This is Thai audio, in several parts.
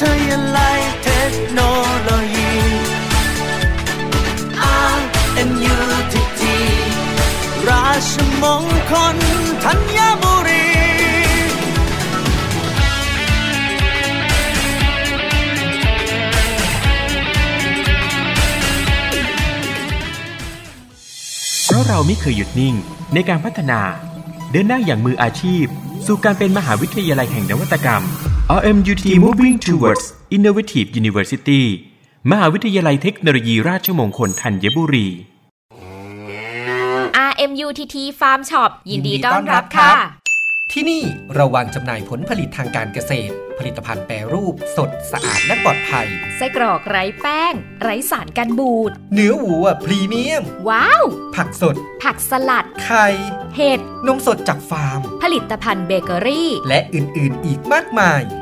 ทยาลัยเทคโนโลยี RMUTT ราชมงคลธัญบุรีเพราะเราไม่เคยหยุดนิ่งในการพัฒนา เดินหน้าอย่างมืออาชีพ สู่การเป็นมหาวิทยาลัยแห่งนวัตกรรม RMUT Moving Towards Innovative University มหาวิทยาลัยเทคโนโลยีราชมงคลธัญบุรี RMUTT Farm Shop ยินดีต้อนรับค่ะ ที่นี่เราวางจำหน่ายผลผลิตทางการเกษตร ผลิตภัณฑ์แปรรูป สดสะอาดและปลอดภัย ไส้กรอกไร้แป้ง ไร้สารกันบูด เนื้อวัวพรีเมียม ว้าว ผักสด ผักสลัด ไข่ เห็ด นมสดจากฟาร์ม ผลิตภัณฑ์เบเกอรี่ และอื่นๆ อีกมากมาย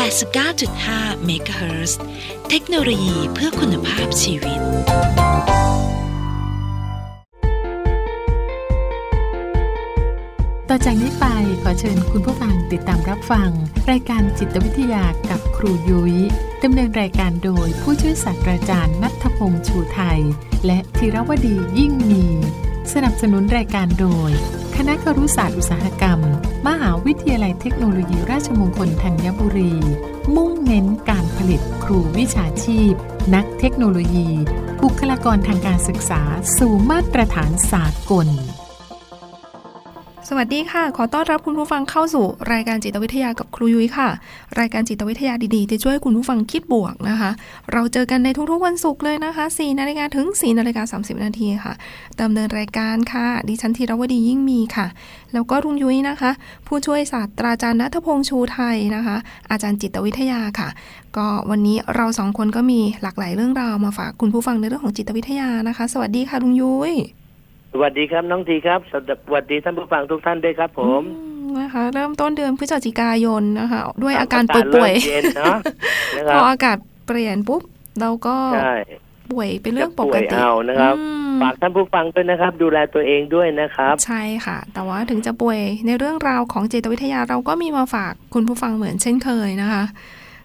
89.5 MHz เทคโนโลยีเพื่อคุณภาพชีวิต ต่อจากนี้ไปขอเชิญคุณผู้ฟังติดตามรับฟัง รายการจิตวิทยากับครูยุย้ยดำเนินรายการโดยผู้ช่วยศาสตราจารย์นัทพงษ์ชูไทย และธีรวดียิ่งมี สนับสนุนรายการโดย คณะครุศาสตร์อุตสาหกรรม มหาวิทยาลัยเทคโนโลยีราชมงคลธัญบุรี มุ่งเน้นการผลิตครูวิชาชีพ นักเทคโนโลยี บุคลากรทางการศึกษาสู่มาตรฐานสากล สวัสดีค่ะ ขอต้อนรับคุณผู้ฟังเข้าสู่รายการจิตวิทยากับครูยุ้ยค่ะ รายการจิตวิทยาดีๆจะช่วยคุณผู้ฟังคิดบวกนะคะ เราเจอกันในทุกๆวันศุกร์เลยนะคะ4นาฬิกาถึง4นาฬิกา30 นาทีค่ะดำเนินรายการค่ะ ดิฉันธีรวดียิ่งมีค่ะ แล้วก็ลุงยุ้ยนะคะ ผู้ช่วยศาสตราจารย์นัทพงษ์ชูไทยนะคะ อาจารย์จิตวิทยาค่ะ ก็วันนี้เราสองคนก็มีหลากหลายเรื่องราวมาฝากคุณผู้ฟังในเรื่องของจิตวิทยานะคะ สวัสดีค่ะลุงยุ้ย สวัสดีครับน้องทีครับสวัสดีท่านผู้ฟังทุกท่านด้วยครับผมนะคะเริ่มต้นเดือนพฤศจิกายนนะคะ ด้วยอาการป่วยเย็นเนาะนะคพรัอบอากาศเปลี่ยนปุ๊บเราก็ใช่ป่วยเป็นเรื่องปป่กวยติเอานะครับอืมฝากท่านผู้ฟังด้วยนะครับ ดูแลตัวเองด้วยนะครับ ใช่ค่ะ แต่ว่าถึงจะป่วยในเรื่องราวของจิตวิทยาเราก็มีมาฝากคุณผู้ฟังเหมือนเช่นเคยนะคะ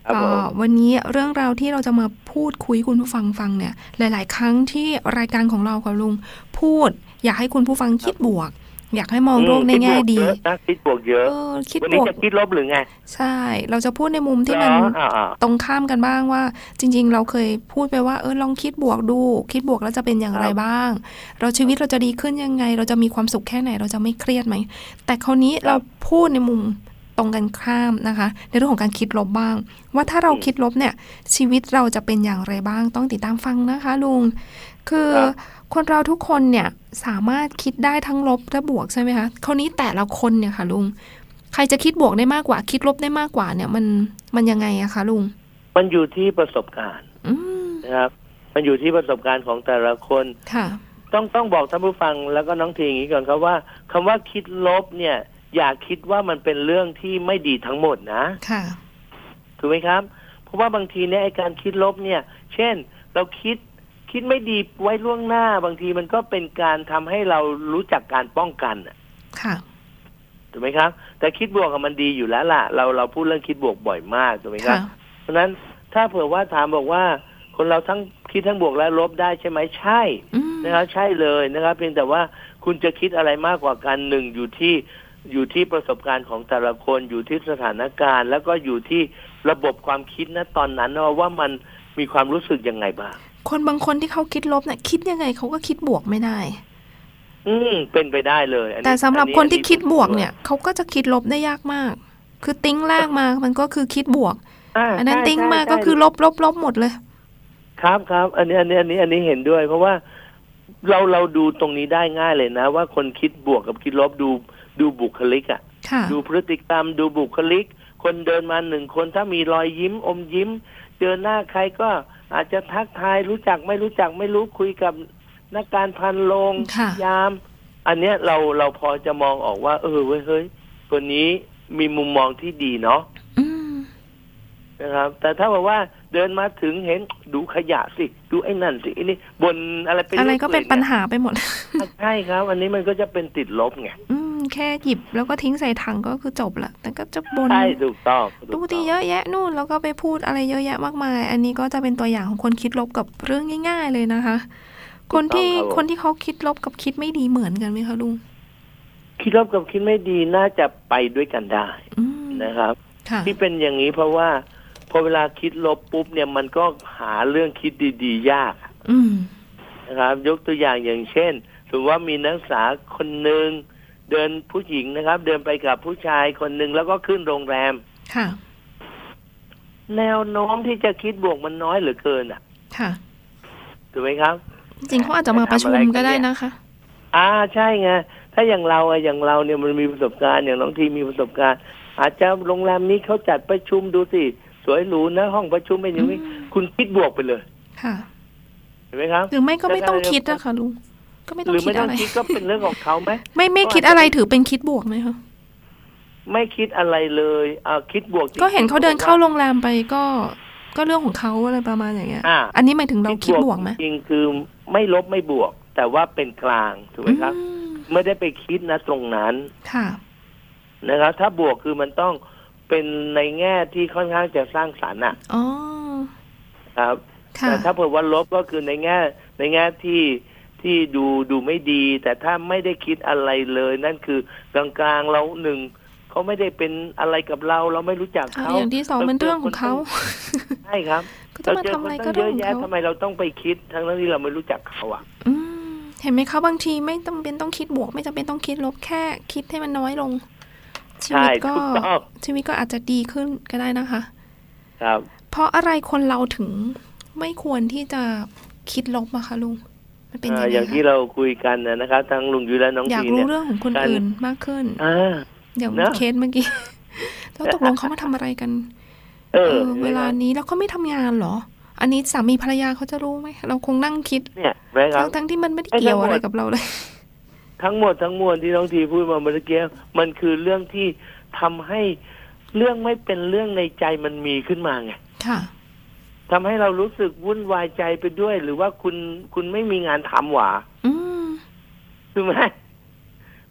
ครับก็ผมวันนี้เรื่องราวที่เราจะมาพูดคุยคุณผู้ฟังฟังเนี่ย หลาย ๆ ครั้งที่รายการของเราค่ะลุงพูดอยากให้คุณผู้ฟังคิดบวก อยากให้มองโลกในแง่ดีคิบวกเยอะนะคิดบวกเยอะเออคิดวันบนี้วกจะคิดลบหรือไงใช่ เราจะพูดในมุมที่มันเหรออ่าๆตรงข้ามกันบ้างว่า จริง ๆ เราเคยพูดไปว่าเออลองคิดบวกดู คิดบวกแล้วจะเป็นอย่างไรครับบ้าง เราชีวิตเราจะดีขึ้นยังไง เราจะมีความสุขแค่ไหน เราจะไม่เครียดไหมแต่คราวนี้เราพูดในมุมตรงกันข้ามนะคะ ในเรื่องของการคิดลบบ้าง ว่าถ้าเราคิดลบเนี่ย ชีวิตเราจะเป็นอย่างไรบ้างต้องติดตามฟังนะคะลุง คือครับคนเราทุกคนเนี่ยสามารถคิดได้ทั้งลบและบวกใช่ไหมคะคราวนี้แต่ละคนเนี่ยค่ะลุง ใครจะคิดบวกได้มากกว่า คิดลบได้มากกว่าเนี่ย มันมันยังไงอะคะลุง มันอยู่ที่ประสบการณ์อืมนะครับ มันอยู่ที่ประสบการณ์ของแต่ละคนค่ะต้องต้องบอกท่านผู้ฟังแล้วก็น้องทีอย่างนี้ก่อนครับว่าคำว่าคิดลบเนี่ย อย่าคิดว่ามันเป็นเรื่องที่ไม่ดีทั้งหมดนะค่ะถูกไหมครับ เพราะว่าบางทีเนี่ยไอการคิดลบเนี่ย เช่น เราคิด คิดไม่ดีไว้ล่วงหน้าบางทีมันก็เป็นการทำให้เรารู้จักการป้องกันน่ะค่ะถูกไหมครับ แต่คิดบวกกับมันดีอยู่แล้วล่ะ เราเราพูดเรื่องคิดบวกบ่อยมากถูกไหมครับค่ะเพราะฉะนั้นถ้าเผื่อว่าถามบอกว่า คนเราทั้งคิดทั้งบวกและลบได้ใช่ไหมใช่อืมนะครับใช่เลยนะครับ เพียงแต่ว่าคุณจะคิดอะไรมากกว่ากันหนึ่งอยู่ที่อยู่ที่ประสบการณ์ของแต่ละคนอยู่ที่สถานการณ์ แล้วก็อยู่ที่ระบบความคิดนะตอนนั้นว่าว่ามันมีความรู้สึกยังไงบ้าง คนบางคนที่เขาคิดลบเนี่ยคิดยังไงเขาก็คิดบวกไม่ได้ อืมเป็นไปได้เลยอันนี้แต่สำหรับอัคนที่อัคิดบวกเนี่ยเขาก็จะคิดลบได้ยากมาก คือติ้งแรกมามันก็คือคิดบวกาอันนั้นใช่ติ้งใช่มาใช่ก็คือลบลบลบหมดเลย ครับครับอันนี้อันนี้อันนี้อันนี้เห็นด้วย เพราะว่าเราเราดูตรงนี้ได้ง่ายเลยนะ ว่าคนคิดบวกกับคิดลบดูดูบุคลิกอะค่ะ ดูพฤติกรรมดูบุคลิก คนเดินมาหนึ่งคนถ้ามีรอยยิ้มอมยิ้ม เจอหน้าใครก็ อาจจะทักทายรู้จักไม่รู้จักไม่รู้คุยกับนักการพันโลงค่ะยาม อันเนี้ยเราเราพอจะมองออกว่า เออเว้ยเฮ้ยคนนี้มีมุมมองที่ดีเนาะอืมนะครับ แต่ถ้าบอกว่าเดินมาถึงเห็นดูขยะสิ ดูไอ้นั่นสิไอ้นี่บนอะไรเป็นอะไรก็เป็นปัญรื่อยหาไปหมดๆใช่ครับ อันนี้มันก็จะเป็นติดลบไงอืม แค่หยิบแล้วก็ทิ้งใส่ถังก็คือจบละแต่ก็จะบนใช่ถูกต้องถูกดูต้องดีเยอะแยะนู่นแล้วก็ไปพูดอะไรเยอะแยะมากมาย อันนี้ก็จะเป็นตัวอย่างของคนคิดลบกับเรื่องง่าย ๆ เลยนะคะ คนที่คนที่เขาคิดลบกับคิดไม่ดีเหมือนกันไหมคะลุงคิดลบกับคิดไม่ดีน่าจะไปด้วยกันได้อืมนะครับค่ะที่เป็นอย่างนี้เพราะว่าพอเวลาคิดลบปุ๊บเนี่ยมันก็หาเรื่องคิดดี ๆ ยากอืมนะครับ ยกตัวอย่างอย่างเช่นสมมติว่ามีนักศึกษาคนหนึ่ง เดินผู้หญิงนะครับ เดินไปกับผู้ชายคนหนึ่งแล้วก็ขึ้นโรงแรม ค่ะ แนวโน้มที่จะคิดบวกมันน้อยเหลือเกินอะ ค่ะถูกไหมครับ จริงๆเขาอาจจะมาประชุมก็ได้นะคะ อ่าใช่ไงถ้าอย่างเราอะอย่างเราเนี่ยมันมีประสบการณ์อย่างน้องทีมีประสบการณ์ อาจจะโรงแรมนี้เขาจัดประชุมดูสิสวยหรูนะห้องประชุมเป็นอย่างนี้อืมคุณคิดบวกไปเลย ค่ะเห็นไหมครับหรือไม่ก็ไม่ต้องคิดนะคะลุง ก็ไม่ต้อหงรือคิไม่ดต้ออะงไร คิดก็เป็นเรื่องของเขาไหม ไม่ไม่คิดอะไรถือเป็นคิดบวกไหมคะ ไม่คิดอะไรเลยอ่าคิดบวกจริงๆก็เห็นเขาเดินเข้าโรงแรมไปก็ก็เรื่องของเขาอะไรประมาณอย่างเงี้ย อ่าอันนี้หมายถึงเราคิดบวกไหมจริงๆคือไม่ลบไม่บวก แต่ว่าเป็นกลางถูกไหมครับ อืมไม่ได้ไปคิดนะตรงนั้นค่ะ นะครับ ถ้าบวกคือมันต้องเป็นในแง่ที่ค่อนข้างจะสร้างสรรค์อะอ๋อ ครับ ค่ะ แต่ถ้าเผื่อว่าลบก็คือในแง่ในแง่ที่ ทที่ดูดูไม่ดี แต่ถ้าไม่ได้คิดอะไรเลย นั่นคือกลางๆเราหนึ่งเขาไม่ได้เป็นอะไรกับเรา เราไม่รู้จักเขาอย่างที่สองเป็นเรื่องของเขาใช่ครับก็จะมาทำอะไรก็เจเรื่อองคนของตั้งเยอะแยะเขาทำไมเราต้องไปคิด ทั้งนั้นที่เราไม่รู้จักเขาอะอืมเห็นไหมคะบางทีไม่จำเป็นต้องคิดบวก ไม่จำเป็นต้องคิดลบแค่ คิดให้มันน้อยลงชีใช่วิตก็ถูกต้องชีวิตก็อาจจะดีขึ้นก็ได้นะคะ ครับ เพราะอะไรคนเราถึงไม่ควรที่จะคิดลบอะคะลุง มันเป็นยังอ่าไงอย่างที่คะเราคุยกันนะนะครับทั้งลุงยุ้ยและน้องอยากทีรู้เนี่ยเรื่องของคนการอื่นมากขึ้นอ่าอย่างเนอะเคสเมื่อกี้แล้วตกลงเขามาทำอะไรกันเออเออ เวลานี้แล้วเขาไม่ทำงานเหรอ อันนี้สามีภรรยาเขาจะรู้ไหมเราคงนั่งคิดเนี่ยนะครัทั้บงทั้งที่มันไม่ได้ไอ้เกี่ยวทั้งหมดอะไรกับเราเลย ทั้งหมดทั้งมวลที่น้องทีพูดมาเมื่อกี้มันคือเรื่องที่ทำให้เรื่องไม่เป็นเรื่องในใจมันมีขึ้นมาไงค่ะ ทำให้เรารู้สึกวุ่นวายใจไปด้วย หรือว่าคุณคุณไม่มีงานทำหว่าอืมถูกไหม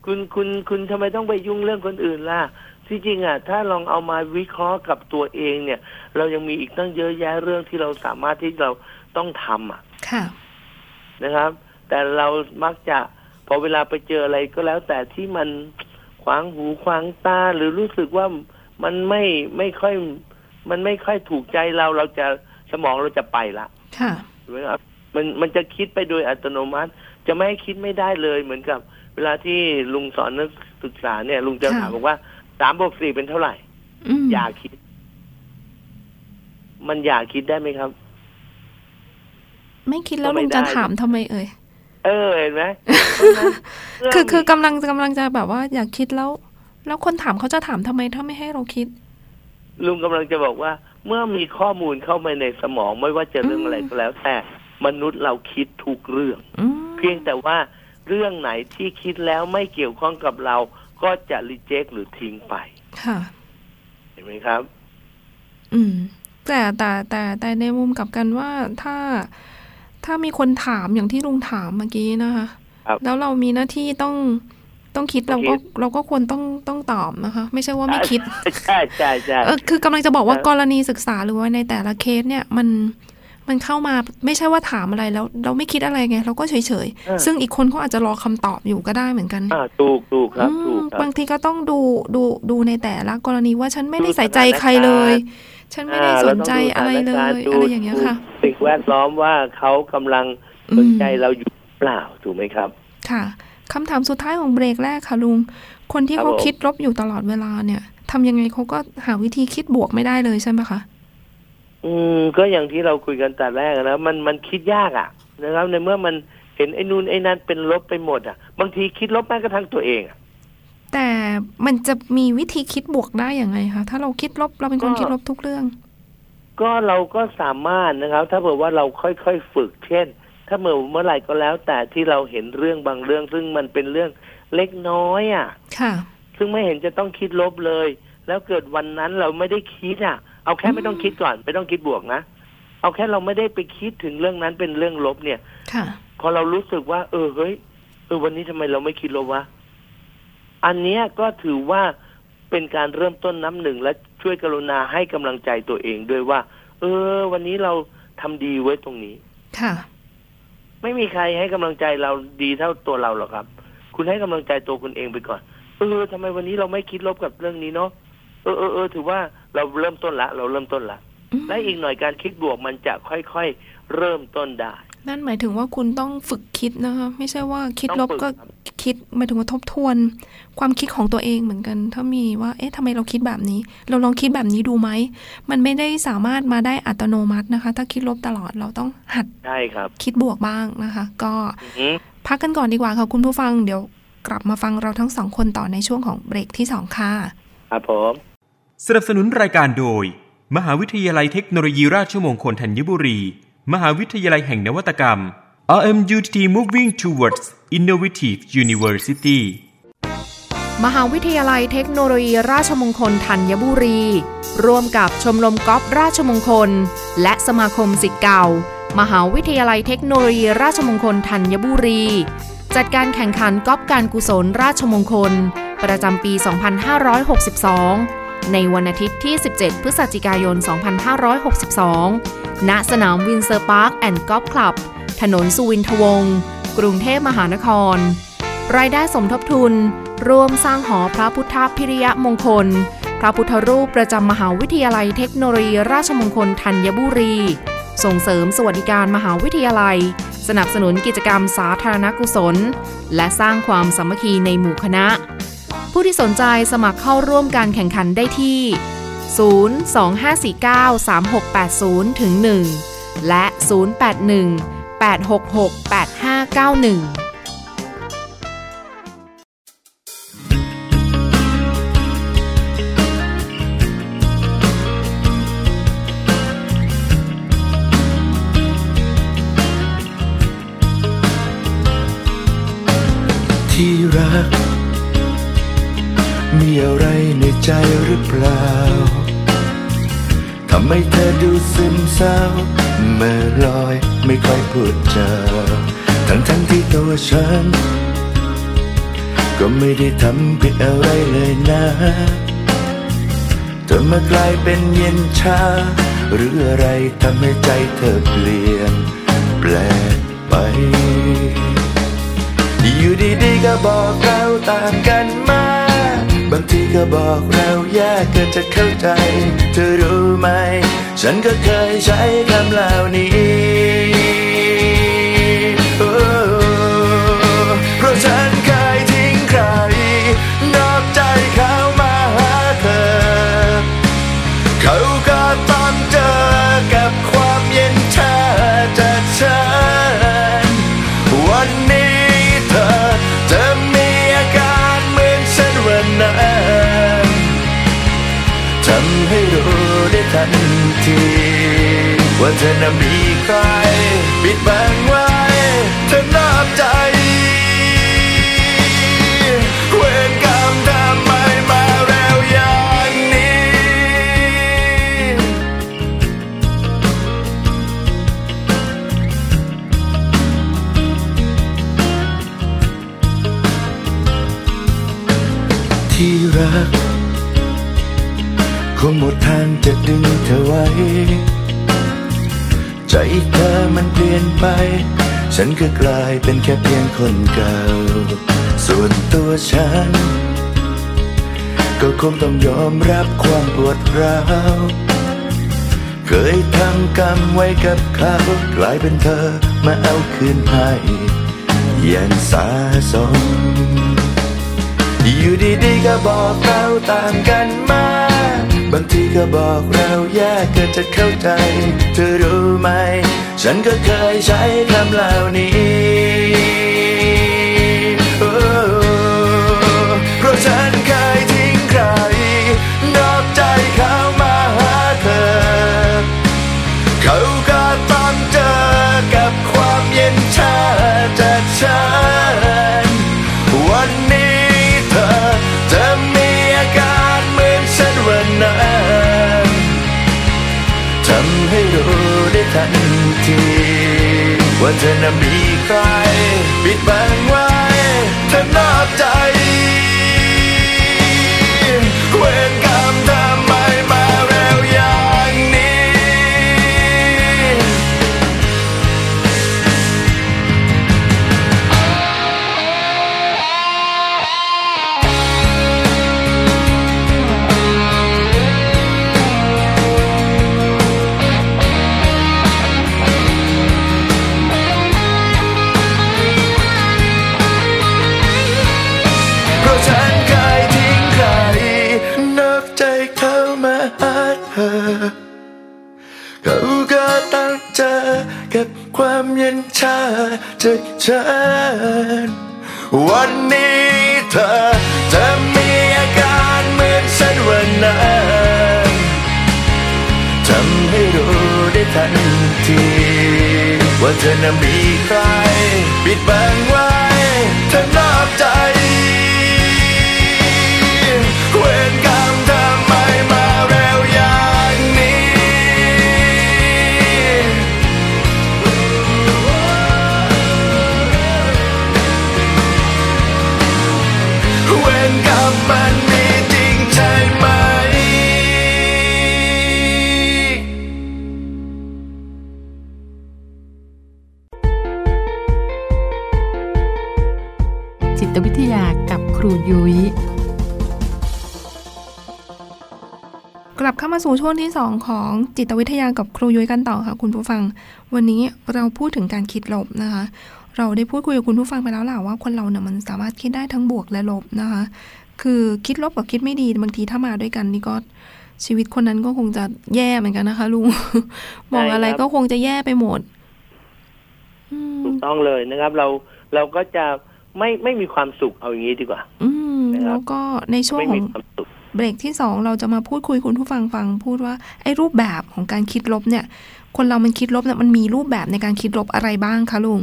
คุณคุณคุณทำไมต้องไปยุ่งเรื่องคนอื่นล่ะที่จริงอะ ถ้าลองเอามาวิเคราะห์กับตัวเองเนี่ย เรายังมีอีกตั้งเยอะแยะเรื่องที่เราสามารถที่เราต้องทำอะ ค่ะ นะครับ แต่เรามักจะพอเวลาไปเจออะไรก็แล้ว แต่ที่มันขวางหูขวางตาหรือรู้สึกว่ามันไม่ไม่ค่อย มันไม่ค่อยถูกใจเราเราจะ สมองเราจะไปละค่ะถูกไหมครับมันมันจะคิดไปโดยอัตโนมัติ จะไม่ให้คิดไม่ได้เลยเหมือนกับ เวลาที่ลุงสอนนักศึกษาเนี่ย ลุงจะค่ะถามบอกว่าสามบวกสี่เป็นเท่าไหร่อืมอย่าคิด มันอย่าคิดได้ไหมครับ ไม่คิดแล้วก็ไม่ลุงจะได้ถามทำไมเอ่ยเออเห็นไหมคือคือกำลังกำลังจะแบบว่า อยากคิดแล้ว แล้วคนถามเขาจะถามทำไมถ้าไม่ให้เราคิด ลุงกำลังจะบอกว่า เมื่อมีข้อมูลเข้ามาในสมองไม่ว่าจะเรื่องอะไรก็แล้ว แต่มนุษย์เราคิดทุกเรื่องอืมเพียงแต่ว่าเรื่องไหนที่คิดแล้วไม่เกี่ยวข้องกับเราก็จะรีเจ็คหรือทิ้งไปค่ะเห็นไหมครับ อืม แต่แต่แต่แต่ในมุมกลับกันว่าถ้าถ้ามีคนถามอย่างที่ลุงถามเมื่อกี้นะคะครับแล้วเรามีหน้าที่ต้อง ต้องคิดต้เราองคิก็ดเราก็ควรต้องต้องตอบนะคะ ไม่ใช่ว่าไม่คิดใช่ใช่ใช่เออคือกำลังจะบอกว่าเออกรณีศึกษาหรือว่าในแต่ละเคสเนี่ยมันมันเข้ามาไม่ใช่ว่าถามอะไรแล้ว เราไม่คิดอะไรไง เราก็เฉยเฉยๆเออซึ่งอีกคนเขาอาจจะรอคำตอบอยู่ก็ได้เหมือนกันอ่าถูกถูกครับอืมถูกครับบางทีก็ต้องดูดูดูในแต่ละกรณีว่าฉันไม่ได้ดูใส่ใจใครเลย ฉันไม่ได้อ่าสนใจอะไรเลราต้ยงดูอะไรอย่างเงี้ยค่ะดูสิ่งแวดล้อมว่าเขากำลังสนใจเราอยู่เปล่าถูกไหมครับ ค่ะ คำถามสุดท้ายของเบรกแรกค่ะลุง คนที่ครับเขาผมคิดลบอยู่ตลอดเวลาเนี่ยทำยังไงเขาก็หาวิธีคิดบวกไม่ได้เลยใช่ไหมคะอืมก็อย่างที่เราคุยกันแต่แรกนะมันมันคิดยากอะนะครับในเมื่อมันเห็นไอ้นู่นไอ้นั่นเป็นลบไปหมดอะ บางทีคิดลบแม้กระทั่งตัวเองอะแต่มันจะมีวิธีคิดบวกได้อย่างไงคะถ้าเราคิดลบเราเป็นคนคิดลบทุกเรื่อง ก็เราก็สามารถนะครับ ถ้าเผื่อว่าเราค่อยๆฝึก เช่น ถ้าเมื่อเมื่อไหร่ก็แล้วแต่ที่เราเห็นเรื่องบางเรื่อง ซึ่งมันเป็นเรื่องเล็กน้อยอะ ค่ะ ซึ่งไม่เห็นจะต้องคิดลบเลย แล้วเกิดวันนั้นเราไม่ได้คิดอะ เอาแค่ไม่ต้องคิดก่อน ไม่ต้องคิดบวกนะ เอาแค่เราไม่ได้ไปคิดถึงเรื่องนั้นเป็นเรื่องลบเนี่ย ค่ะ พอเรารู้สึกว่า เออเฮ้ยเออวันนี้ทำไมเราไม่คิดลบวะ อันเนี้ยก็ถือว่าเป็นการเริ่มต้นน้ำหนึ่งและช่วยกรุณาให้กำลังใจตัวเองด้วยว่า เออ วันนี้เราทำดีไว้ตรงนี้ ค่ะ ไม่มีใครให้กำลังใจเราดีเท่าตัวเราหรอกครับ คุณให้กำลังใจตัวคุณเองไปก่อน เออทำไมวันนี้เราไม่คิดลบกับเรื่องนี้เนาะเออเออเออถือว่าเราเริ่มต้นละ เราเริ่มต้นละและอีกหน่อยการคิดบวกมันจะค่อยๆเริ่มต้นได้ นั่นหมายถึงว่าคุณต้องฝึกคิดนะคะ ไม่ใช่ว่าคิดต้องลบฝึกก็ ครับคิดหมายถึงว่าทบทวน ความคิดของตัวเองเหมือนกัน ถ้ามีว่า เอ๊ะทำไมเราคิดแบบนี้ เราลองคิดแบบนี้ดูไหม มันไม่ได้สามารถมาได้อัตโนมัตินะคะ ถ้าคิดลบตลอดเราต้องหัดใช่ครับ คิดบวกบ้างนะคะ ก็อือหือพักกันก่อนดีกว่าค่ะคุณผู้ฟังเดี๋ยวกลับมาฟังเราทั้งสองคนต่อในช่วงของเบรกที่สองค่ะครับผมสนับสนุนรายการโดย มหาวิทยาลัยเทคโนโลยีราชมงคลธัญบุรี มหาวิทยาลัยแห่งนวัตกรรม RMUTT Moving Towards Innovative University มหาวิทยาลัยเทคโนโลยีราชมงคลธัญบุรี ร่วมกับชมรมกอล์ฟราชมงคล และสมาคมศิษย์เก่า มหาวิทยาลัยเทคโนโลยีราชมงคลธัญบุรี จัดการแข่งขันกอล์ฟการกุศลราชมงคล ประจำปี 2562 ในวันอาทิตย์ที่ 17 พฤศจิกายน 2562 ณ สนาม Windsor Park and Golf Club ถนนสุวินทวงศ์ กรุงเทพมหานคร รายได้สมทบทุน ร่วมสร้างหอพระพุทธพิริยมงคล พระพุทธรูปประจำมหาวิทยาลัยเทคโนโลยีราชมงคลธัญบุรี ส่งเสริมสวัสดิการมหาวิทยาลัย สนับสนุนกิจกรรมสาธารณกุศล และสร้างความสามัคคีในหมู่คณะ ผู้ที่สนใจสมัครเข้าร่วมการแข่งขันได้ที่ 025493680ถึง1และ 081 866 8591ที่รัก มีอะไรในใจหรือเปล่า ทำให้เธอดูซึมเศร้าเมื่อลอยไม่ค่อยพูดจาทั้งทั้งที่ตัวฉัน ก็ไม่ได้ทำผิดอะไรเลยนะ เธอมากลายเป็นเย็นชา หรืออะไรทำให้ใจเธอเปลี่ยน แปลกไปอยู่ดีๆก็บอกเราต่างกันมา ก็บอกเรายากเกินจะเข้าใจ เธอรู้ไหม ฉันก็เคยใช้คำเหล่านี้เพราะฉันเคยทิ้งใคร นอกใจเขามาหาเธอ เขาก็ต้องเจอกับความเย็นชาจากฉัน นที ว่าเธอน่ะมีใครปิดบังไว้เธอนอกใจ จะดึงเธอไว้ ใจเธอมันเปลี่ยนไป ฉันก็กลายเป็นแค่เพียงคนเก่า ส่วนตัวฉัน ก็คงต้องยอมรับความปวดร้าว เคยทำกรรมไว้กับเขากลายเป็นเธอมาเอาคืนให้อย่างสาสมอยู่ดีๆก็บอกเราต่างกันมา บางทีก็บอกเรายากเกินจะเข้าใจ เธอรู้ไหม ฉันก็เคยใช้คำเหล่านี้เพราะฉันเคยทิ้งใคร นอกใจเขามาหาเธอ เขาก็ต้องเจอกับความเย็นชาจากฉัน เธอน่ะมีใครปิดบังไว้เธอนอกใจ บเข้ามาสู่ช่วงที่ 2 ของจิตวิทยากับครูยุ้ยกันต่อค่ะคุณผู้ฟัง วันนี้เราพูดถึงการคิดลบนะคะ เราได้พูดคุยกับคุณผู้ฟังไปแล้วแหละว่าคนเราเนี่ยมันสามารถคิดได้ทั้งบวกและลบนะคะ คือคิดลบกับคิดไม่ดีบางทีถ้ามาด้วยกันนี่ก็ชีวิตคนนั้นก็คงจะแย่เหมือนกันนะคะลุงมองอะไรก็คงจะแย่ไปหมดถูกต้องเลยนะครับ เราเราก็จะไม่ไม่มีความสุขเอาอย่างนี้ดีกว่า อืมนะครับแล้วก็ในช่วงไม่ขอมีงความสุข เบรกที่สองเราจะมาพูดคุยคุณผู้ฟังฟัง พูดว่าไอ้รูปแบบของการคิดลบเนี่ย คนเรามันคิดลบเนี่ยมันมีรูปแบบในการคิดลบอะไรบ้างคะลุง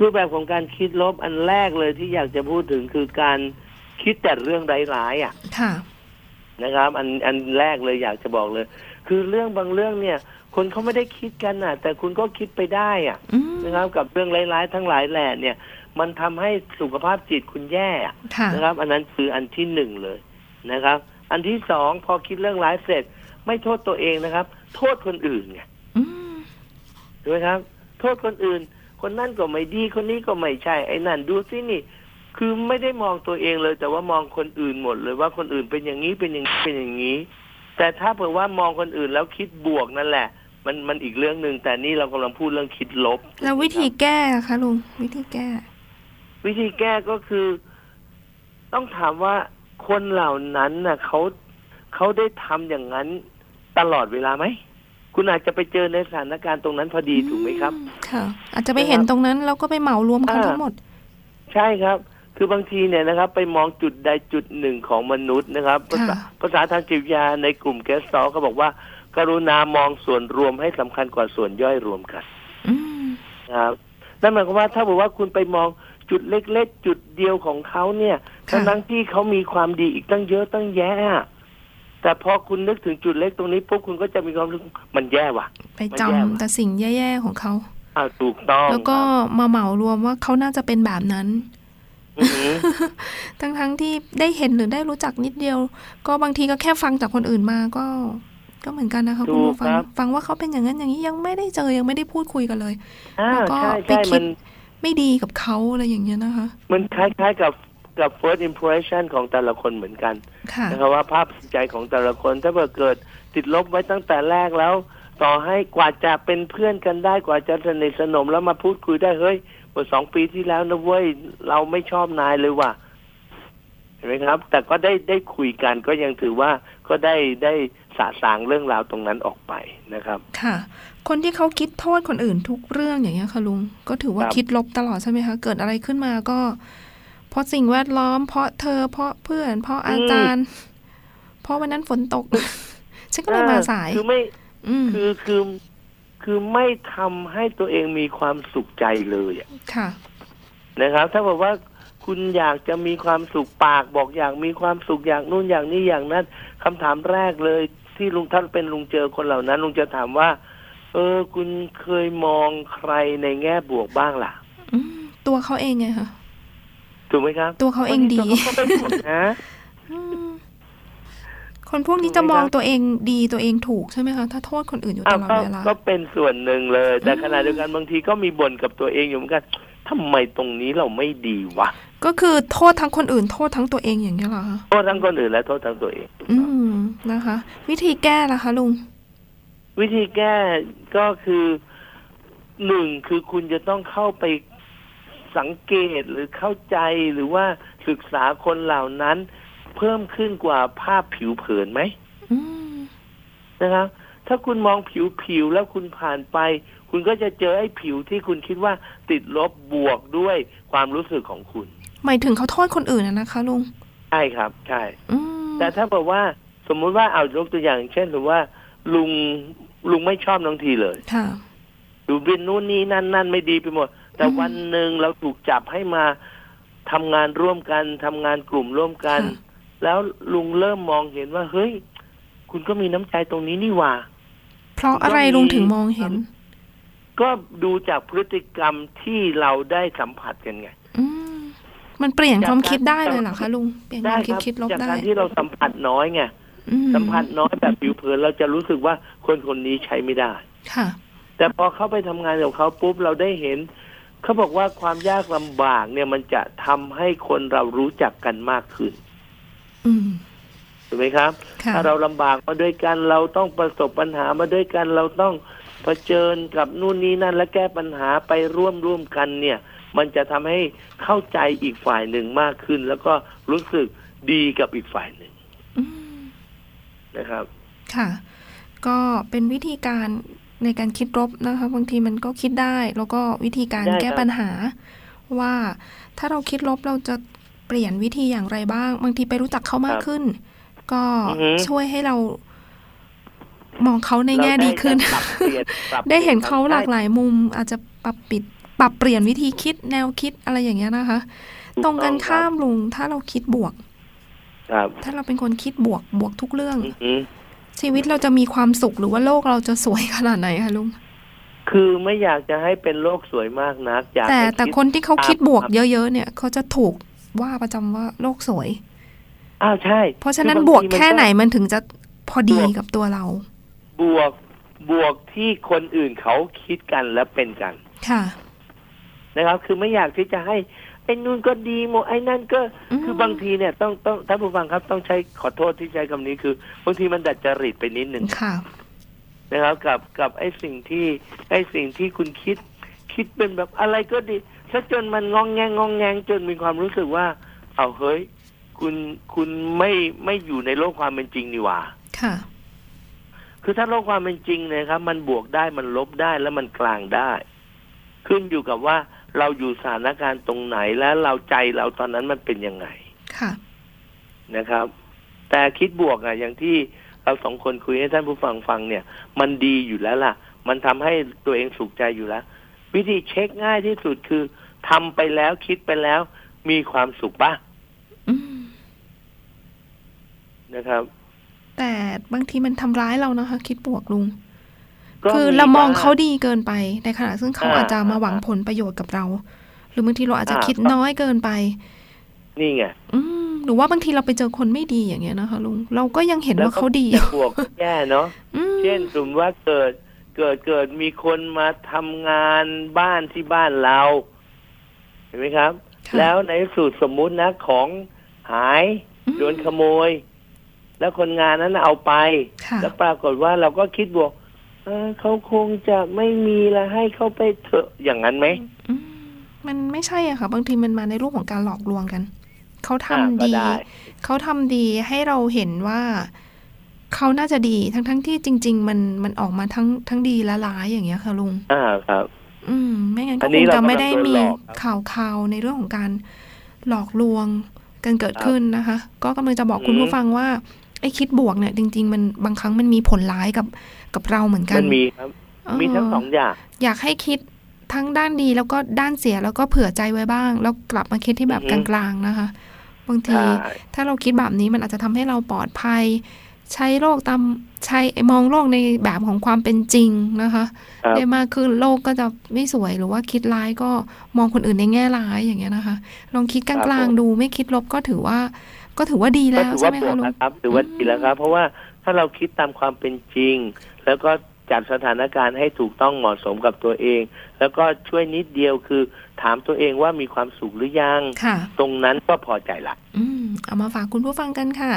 รูปแบบของการคิดลบอันแรกเลยที่อยากจะพูดถึงคือการคิดแต่เรื่องร้ายๆอะ ค่ะ นะครับ อันอันแรกเลยอยากจะบอกเลย คือเรื่องบางเรื่องเนี่ย คนเขาไม่ได้คิดกันน่ะ แต่คุณก็คิดไปได้อะอืมนะครับ กับเรื่องร้ายๆทั้งหลายแหล่เนี่ย มันทำให้สุขภาพจิตคุณแย่อะค่ะนะครับ อันนั้นคืออันที่หนึ่งเลย นะครับ อันที่สองพอคิดเรื่องร้ายเสร็จ ไม่โทษตัวเองนะครับ โทษคนอื่นไงอืมถูกไหมครับ โทษคนอื่น คนนั่นก็ไม่ดีคนนี้ก็ไม่ใช่ไอ้นั่นดูสินี่คือไม่ได้มองตัวเองเลย แต่ว่ามองคนอื่นหมดเลยว่าคนอื่นเป็นอย่างนี้เป็นอย่างนี้เป็นอย่างนี้ แต่ถ้าเผื่อว่ามองคนอื่นแล้วคิดบวกนั่นแหละ มันมันอีกเรื่องหนึ่งแต่นี่เรากำลังพูดเรื่องคิดลบ แล้ววิธีแก้อะคะลุงวิธีแก้ วิธีแก้ก็คือ ต้องถามว่า คนเหล่านั้นน่ะเขาเขาได้ทำอย่างนั้นตลอดเวลาไหม คุณอาจจะไปเจอในสถานการณ์ตรงนั้นพอดีถูกไหมครับ ค่ะ อาจจะไปเห็นตรงนั้นแล้วก็ไปเหมารวมเขาอ่าทั้งหมด ใช่ครับ คือบางทีเนี่ยนะครับ ไปมองจุดใดจุดหนึ่งของมนุษย์นะครับ ภาษาค่ะภาษาทางจิตวิทยาในกลุ่มแกสซอเขาบอกว่า กรุณามองส่วนรวมให้สำคัญกว่าส่วนย่อยรวมกันอืมนะครับนั่นหมายความว่าถ้าบอกว่าคุณไปมอง จุดเล็กๆ จุดเดียวของเขาเนี่ยค่ะทั้งๆที่เขามีความดีอีกตั้งเยอะตั้งแยะแต่พอคุณนึกถึงจุดเล็กตรงนี้ปุ๊บคุณก็จะมีความรู้สึกมันแย่ว่ะ ไปจำแต่สิ่งแย่ๆของเขาอ่าถูกต้อง แล้วก็มาเหมารวมว่าเขาน่าจะเป็นแบบนั้นอือหือทั้งๆที่ได้เห็นหรือได้รู้จักนิดเดียว ก็บางทีก็แค่ฟังจากคนอื่นมาก็ ก็เหมือนกันนะคะคุณผู้ฟัง ฟังว่าเขาเป็นอย่างนั้นอย่างนี้ยังไม่ได้เจอยังไม่ได้พูดคุยกันเลยอ่าแล้วก็ใช่ไปใช่คิมัดน ไม่ดีกับเขาอะไรอย่างเงี้ยนะคะ มันคล้ายๆกับกับ first impression ของแต่ละคนเหมือนกันค่ะนะครับว่าภาพใจของแต่ละคนถ้าเกิดเกิดติดลบไว้ตั้งแต่แรกแล้ว ต่อให้กว่าจะเป็นเพื่อนกันได้กว่าจะสนิทสนมแล้วมาพูดคุยได้เฮ้ยเมื่อสองปีที่แล้วนะเว้ยเราไม่ชอบนายเลยว่ะเห็นไหมครับ แต่ก็ได้ได้คุยกันก็ยังถือว่าก็ได้ได้สะสางเรื่องราวตรงนั้นออกไปนะครับ ค่ะ คนที่เขาคิดโทษคนอื่นทุกเรื่องอย่างเงี้ยค่ะลุง ก็ถือว่าครับคิดลบตลอดใช่ไหมคะ เกิดอะไรขึ้นมาก็ เพราะสิ่งแวดล้อม เพราะเธอเพราะเพื่อน เพราะอาจารย์ เพราะวันนั้นฝนตกฉันก็เลยมาสายคือไม่อืมคือคือคือไม่ทำให้ตัวเองมีความสุขใจเลยอะค่ะ นะครับ ถ้าบอกว่าคุณอยากจะมีความสุขปากบอกอยากมีความสุขอย่างนู่นอย่างนี้อย่างนั้นคำถามแรกเลย ที่ลุงท่านเป็นลุงเจอคนเหล่านั้น ลุงจะถามว่า เออคุณเคยมองใครในแง่บวกบ้างล่ะอืมตัวเขาเองไงคะถูกไหมครับ ตัวเขาเองดีตัวเขาก็ไม่บวกนะอืมคนพวกนี้จะมองตัวเองดีตัวเองถูกใช่ไหมคะ ถ้าโทษคนอื่นอยู่ตอ้าวลอดก็เวลาก็เป็นส่วนหนึ่งเลย แต่อืมขณะเดียวกันบางทีก็มีบ่นกับตัวเองอยู่เหมือนกันทำไมตรงนี้เราไม่ดีวะ ก็คือโทษทั้งคนอื่นโทษทั้งตัวเองอย่างเงี้ยเหรอคะโทษทั้งคนอื่นและโทษทั้งตัวเอง อืมนะคะ วิธีแก้ล่ะคะลุง วิธีแก้ก็คือหนึ่งคือคุณจะต้องเข้าไปสังเกตหรือเข้าใจหรือว่าศึกษาคนเหล่านั้น เพิ่มขึ้นกว่าภาพผิวเผินไหมอืมนะครับถ้าคุณมองผิวผิวๆแล้วคุณผ่านไป คุณก็จะเจอไอ้ผิวที่คุณคิดว่าติดลบบวกด้วยความรู้สึกของคุณ หมายถึงเขาโทษคนอื่นอะนะคะลุงใช่ครับ ใช่อืมแต่ถ้าบอกว่า สมมุติว่าเอายกตัวอย่าง เช่นสมมติว่า ลุงลุงไม่ชอบน้องทีเลยค่ะดูเป็นนู่นนี่นั่นนั่นไม่ดีไปหมด แต่อืมวันหนึ่งเราถูกจับให้มาทำงานร่วมกันทำงานกลุ่มร่วมกันค่ะแล้วลุงเริ่มมองเห็นว่า เฮ้ย คุณก็มีน้ำใจตรงนี้นี่หว่า เพราะอะไรลุงถึงมองเห็น ก็ดูจากพฤติกรรมที่เราได้สัมผัสกันไงอืมมันเปลี่ยนจากความคิดการได้เลยเหรอคะลุงเปลี่ยนความคิดคิดลบจากได้การที่เราสัมผัสน้อยไงอืม สัมผัสน้อยแบบผิวเผินเราจะรู้สึกว่าคนคนนี้ใช้ไม่ได้ค่ะ แต่พอเข้าไปทำงานกับเขาปุ๊บเราได้เห็น เขาบอกว่าความยากลำบากเนี่ยมันจะทำให้คนเรารู้จักกันมากขึ้น อืมถูกไหมครับค่ะถ้าเราลำบากมาด้วยกันเราต้องประสบปัญหามาด้วยกันเราต้องเผชิญกับนู่นนี่นั่น และแก้ปัญหาไปร่วมร่วมกันเนี่ย มันจะทำให้เข้าใจอีกฝ่ายหนึ่งมากขึ้น แล้วก็รู้สึกดีกับอีกฝ่ายหนึ่งอืม นะครับ ค่ะ ก็เป็นวิธีการในการคิดรบนะคะ บางทีมันก็คิดได้ แล้วก็วิธีการได้ครับแก้ปัญหา ว่าถ้าเราคิดลบเราจะเปลี่ยนวิธีอย่างไรบ้าง บางทีไปรู้จักเขามากขึ้น ก็อือฮึช่วยให้เรามองเขาในแง่ดีขึ้นเราได้ปรับเปลี่ยนปรับได้เห็นเขาปลี่ยนหลากหลายมุม อาจจะปรับปิด ปรับเปลี่ยนวิธีคิดแนวคิดอะไรอย่างเงี้ยนะคะ ตรงกันข้ามลุงถ้าเราคิดบวก ครับ ถ้าเราเป็นคนคิดบวกบวกทุกเรื่องอือหือชีวิตเราจะมีความสุขหรือว่าโลกเราจะสวยขนาดไหนคะลุงคือไม่อยากจะให้เป็นโลกสวยมากนักอยากแต่ให้แต่ดคนที่เขาคิดบวกตามเยอะๆเนี่ยเขาจะถูกว่าประจำว่าโลกสวย อ้าวใช่ เพราะฉะนั้นคือบวกทีมัแค่ไหนมันถึงจะพอดีบวกกับตัวเรา บวกบวกที่คนอื่นเขาคิดกันและเป็นกัน ค่ะ นะครับ คือไม่อยากที่จะให้ไอ้นู่นก็ดีหมดไอ้นั่นก็อืมคือบางทีเนี่ยต้องต้องท่านผู้ฟังครับต้องใช้ขอโทษที่ใช้คำนี้คือบางทีมันดัดจริตไปนิดหนึ่งค่ะนะครับ กับกับไอ้สิ่งที่ไอ้สิ่งที่คุณคิด คิดเป็นแบบอะไรก็ดีซะจนมันงองแงงงองแงงจนมีความรู้สึกว่า เอาเฮ้ย คุณคุณไม่ไม่อยู่ในโลกความเป็นจริงนี่หว่า ค่ะ คือถ้าโลกความเป็นจริงเนี่ยครับ มันบวกได้มันลบได้แล้วมันกลางได้ ขึ้นอยู่กับว่า เราอยู่สถานการณ์ตรงไหนและเราใจเราตอนนั้นมันเป็นยังไงค่ะนะครับ แต่คิดบวกอะอย่างที่เราสองคนคุยให้ท่านผู้ฟังฟังเนี่ย มันดีอยู่แล้วล่ะ มันทำให้ตัวเองสุขใจอยู่แล้ว วิธีเช็คง่ายที่สุดคือทำไปแล้วคิดไปแล้ว มีความสุขปะอืมนะครับ แต่บางทีมันทำร้ายเรานะคะ คิดบวกลุงก็ คือเรามองบ้เขาดีเกินไปในขณะซึ่งเขาอ่าอาจจะมาหวังผลประโยชน์กับเรา หรือบางทีเราอาจจะอ่าคิดน้อยเกินไป นี่ไงอืมหรือว่าบางทีเราไปเจอคนไม่ดีอย่างเงี้ยนะคะลุงเราก็ยังเห็นว่าเขาดีจะบวกก็แย่เนาะอืมเช่นสมมติว่าเกิดเกิดเกิดมีคนมาทำงานบ้านที่บ้านเรา เห็นไหมครับค่ะแล้วในสูตรสมมุตินะของหายอืมโดนขโมย แล้วคนงานนั้นเอาไปค่ะแล้วปรากฏว่าเราก็คิดบวก เออเขาคงจะไม่มีละให้เขาไปเถอะอย่างนั้นไหมอืมมันไม่ใช่อะค่ะ บางทีมันมาในรูปของการหลอกลวงกัน เขาทำอ่าก็ดี ได้ เขาทำดีให้เราเห็นว่าเขาน่าจะดีทั้งทั้งๆที่จริง ๆ มันมันออกมาทั้งทั้งดีและร้ายอย่างเงี้ยค่ะลุง อ่าครับ อืม ไม่งั้นอัก็นคนี้งเราจะไม่ได้กำลังโดนมีหลอกครับข่าวข่าวในเรื่องของการหลอกลวงกันเกิดครับขึ้นนะคะ ก็กำลังจะบอกอืมคุณผู้ฟังว่า ไอ้คิดบวกเนี่ยจริง ๆ มันบางครั้งมันมีผลร้ายกับกับเราเหมือนกัมันนมีครับมีทั้งสองอย่างอยากให้คิดทั้งด้านดีแล้วก็ด้านเสียแล้วก็เผื่อใจไว้บ้าง แล้วกลับมาคิดที่แบบอืกอลฮึางๆนะคะ บางทีใช่ถ้าเราคิดแบบนี้มันอาจจะทำให้เราปลอดภัย ใช้โลกตามใช้มองโลกในแบบของความเป็นจริงนะคะครับได้มากขึ้นโลกก็จะไม่สวยหรือว่าคิดร้ายก็มองคนอื่นในแง่ร้ายอย่างเงี้ยนะคะ ลองคิดกลางๆดูไม่คิดลบก็ถือว่า ก็ถือว่าดีก็แล้วถือใช่ว่าไหมบวคะกลุงนะครับถือว่าดีแล้วครับ เพราะว่าถ้าเราคิดตามความเป็นจริง แล้วก็ จัดสถานการณ์ให้ถูกต้องเหมาะสมกับตัวเอง แล้วก็ช่วยนิดเดียวคือถามตัวเองว่ามีความสุขหรือยังค่ะตรงนั้นก็พอใจละอืมเอามาฝากคุณผู้ฟังกันค่ะ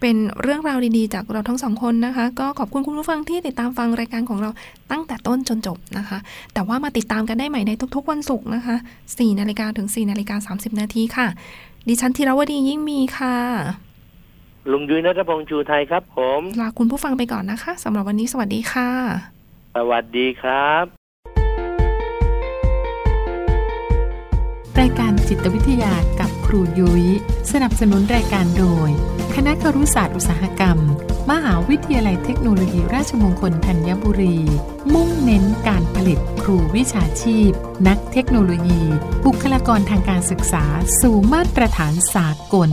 เป็นเรื่องราวดีๆ จากเราทั้งสองคนนะคะ ก็ขอบคุณคุณผู้ฟังที่ติดตามฟังรายการของเราตั้งแต่ต้นจนจบนะคะ แต่ว่ามาติดตามกันได้ใหม่ในทุกๆ วันศุกร์นะคะ4นาฬิกาถึง4นาฬิกา30นาทีค่ะ ดิฉันธีรวดียิ่งมีค่ะ ลุงยุ้ยนัทพงษ์ชูไทยครับผมลาคุณผู้ฟังไปก่อนนะคะสำหรับวันนี้สวัสดีค่ะ สวัสดีครับ รายการจิตวิทยากับครูยุย้ยสนับสนุนรายการโดย คณะครุศาสตร์อุตสาหกรรม มหาวิทยาลัยเทคโนโลยีราชมงคลธัญบุรี มุ่งเน้นการผลิตครูวิชาชีพ นักเทคโนโลยี บุคลากรทางการศึกษา สู่มาตรฐานสากล